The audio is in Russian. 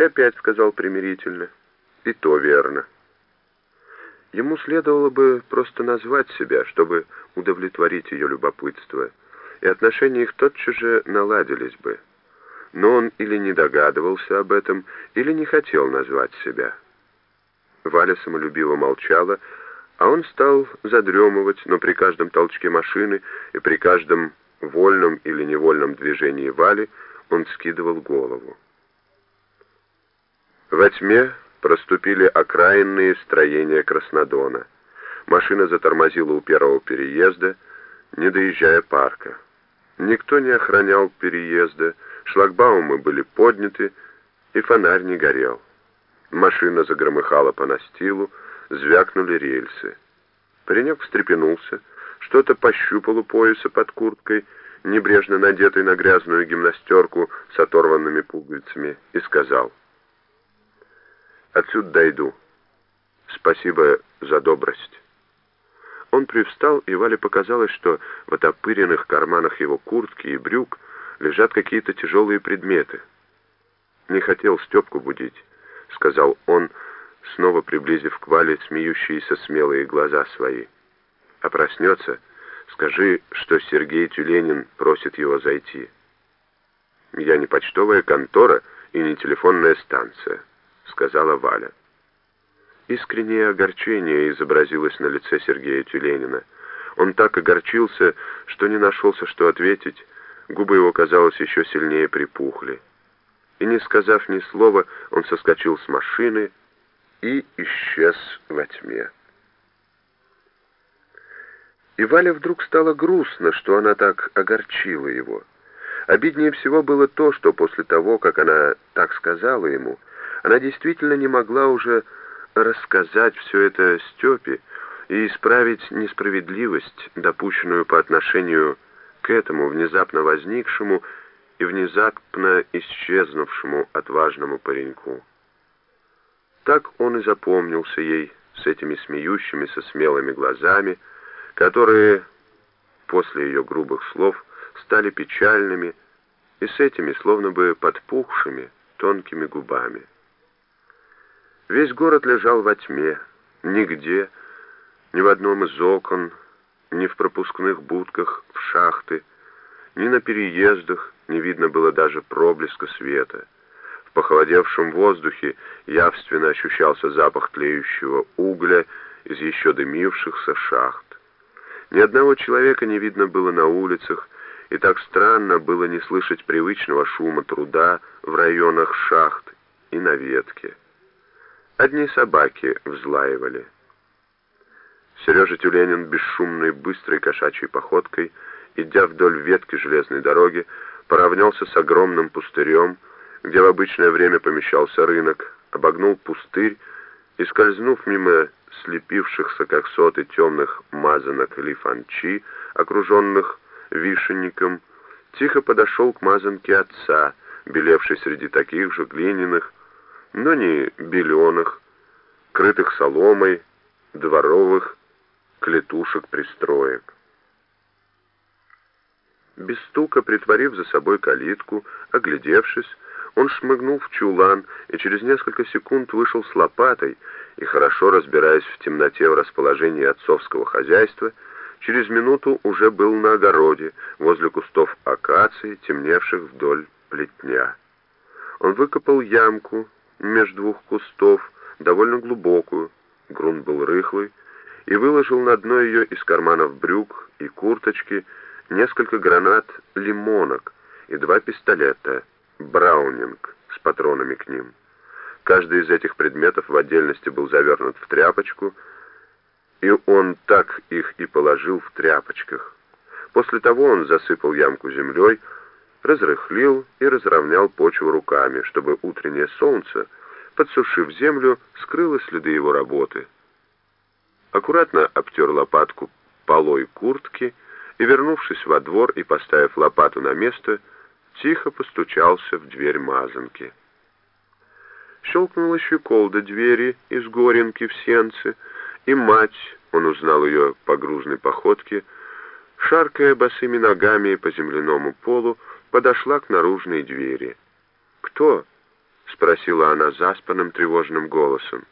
И опять сказал примирительно. И то верно. Ему следовало бы просто назвать себя, чтобы удовлетворить ее любопытство, и отношения их тотчас же наладились бы. Но он или не догадывался об этом, или не хотел назвать себя. Валя самолюбиво молчала, а он стал задремывать, но при каждом толчке машины и при каждом вольном или невольном движении Вали он скидывал голову. Во тьме проступили окраинные строения Краснодона. Машина затормозила у первого переезда, не доезжая парка. Никто не охранял переезда, шлагбаумы были подняты, и фонарь не горел. Машина загромыхала по настилу, звякнули рельсы. Паренек встрепенулся, что-то пощупал у пояса под курткой, небрежно надетой на грязную гимнастерку с оторванными пуговицами, и сказал, «Отсюда дойду. Спасибо за добрость». Он привстал, и Вале показалось, что в отопыренных карманах его куртки и брюк лежат какие-то тяжелые предметы. «Не хотел Степку будить», — сказал он, снова приблизив к Вале смеющиеся смелые глаза свои. «А проснется, скажи, что Сергей Тюленин просит его зайти». «Я не почтовая контора и не телефонная станция», — сказала Валя. Искреннее огорчение изобразилось на лице Сергея Тюленина. Он так огорчился, что не нашелся, что ответить. Губы его, казалось, еще сильнее припухли. И не сказав ни слова, он соскочил с машины и исчез во тьме. И Валя вдруг стало грустно, что она так огорчила его. Обиднее всего было то, что после того, как она так сказала ему, она действительно не могла уже рассказать все это Степе и исправить несправедливость, допущенную по отношению к этому внезапно возникшему и внезапно исчезнувшему отважному пареньку. Так он и запомнился ей с этими смеющимися смелыми глазами, которые после ее грубых слов стали печальными и с этими словно бы подпухшими тонкими губами. Весь город лежал во тьме. Нигде, ни в одном из окон, ни в пропускных будках, в шахты, ни на переездах не видно было даже проблеска света. В похолодевшем воздухе явственно ощущался запах тлеющего угля из еще дымившихся шахт. Ни одного человека не видно было на улицах, и так странно было не слышать привычного шума труда в районах шахт и на ветке. Одни собаки взлаивали. Сережа Тюленин бесшумной, быстрой кошачьей походкой, идя вдоль ветки железной дороги, поравнялся с огромным пустырем, где в обычное время помещался рынок, обогнул пустырь и, скользнув мимо слепившихся, как соты, темных мазанок лифанчи, окруженных вишенником, тихо подошел к мазанке отца, белевшей среди таких же глиняных, но не беленых, крытых соломой, дворовых клетушек-пристроек. Без стука, притворив за собой калитку, оглядевшись, он шмыгнул в чулан и через несколько секунд вышел с лопатой и, хорошо разбираясь в темноте в расположении отцовского хозяйства, через минуту уже был на огороде, возле кустов акации, темневших вдоль плетня. Он выкопал ямку, между двух кустов, довольно глубокую, грунт был рыхлый, и выложил на дно ее из карманов брюк и курточки несколько гранат лимонок и два пистолета «Браунинг» с патронами к ним. Каждый из этих предметов в отдельности был завернут в тряпочку, и он так их и положил в тряпочках. После того он засыпал ямку землей, разрыхлил и разровнял почву руками, чтобы утреннее солнце, подсушив землю, скрыло следы его работы. Аккуратно обтер лопатку полой куртки и, вернувшись во двор и поставив лопату на место, тихо постучался в дверь мазанки. Щелкнула щеколда двери из горенки в сенце, и мать, он узнал ее по грузной походке, шаркая босыми ногами по земляному полу, подошла к наружной двери. «Кто?» —— спросила она заспанным тревожным голосом.